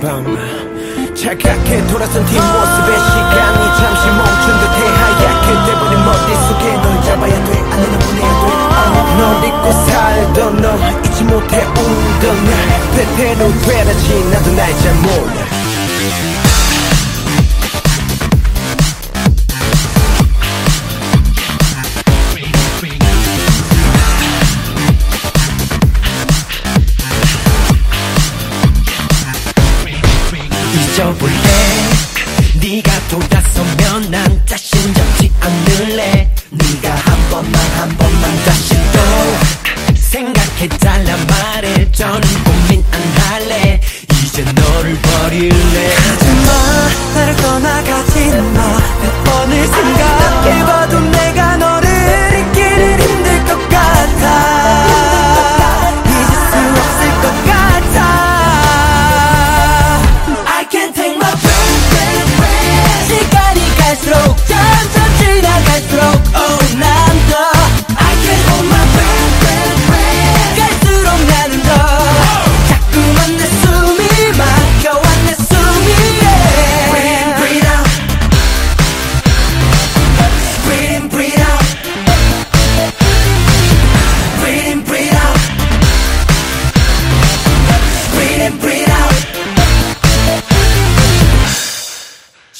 밤 차갑게 돌아선 뒷모습에 시간이 잠시 멈춘 듯해 하얗게 돼버린 머릿속에 널 잡아야 돼. 안에는 보내야 돼널 잊고 살던 너 잊지 못해 울던 날. 때때로 되라지 나도 날 잘 몰라 잊어볼래? 네가 돌아서면 난 자신 잡지 않을래? 네가 한 번만 한 번만 다시 또 생각해달라 말해. 저는 고민 안 할래. 이제 너를 버릴래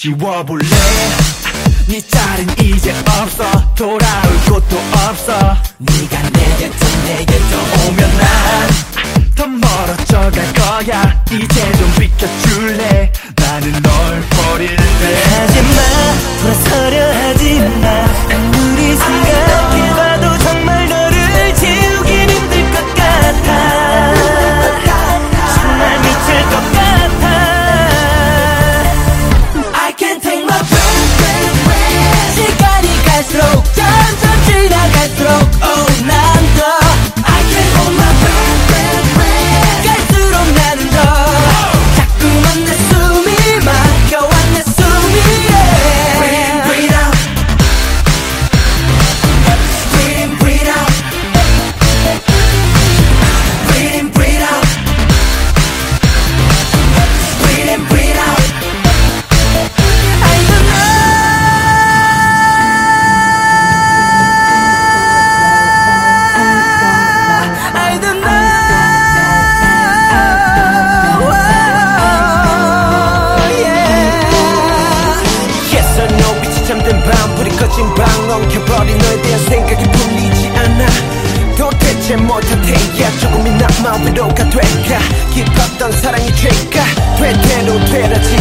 지워볼래? 네 짤은 이제 없어. 돌아올 곳도 없어. 네가 내게 또 내게 또 오면 난 더 멀어져 갈 거야. 이제 좀 비켜줄래? 나는 널 이 잠든 밤 불이 꺼진 방 엉켜버린 너에 대한 생각이 풀리지 않아. 도대체 못하태야? 조금이나마 위로가 될까? 깊었던 사랑이 될까 되대로 되라지.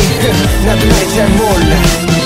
나도 날잘 몰라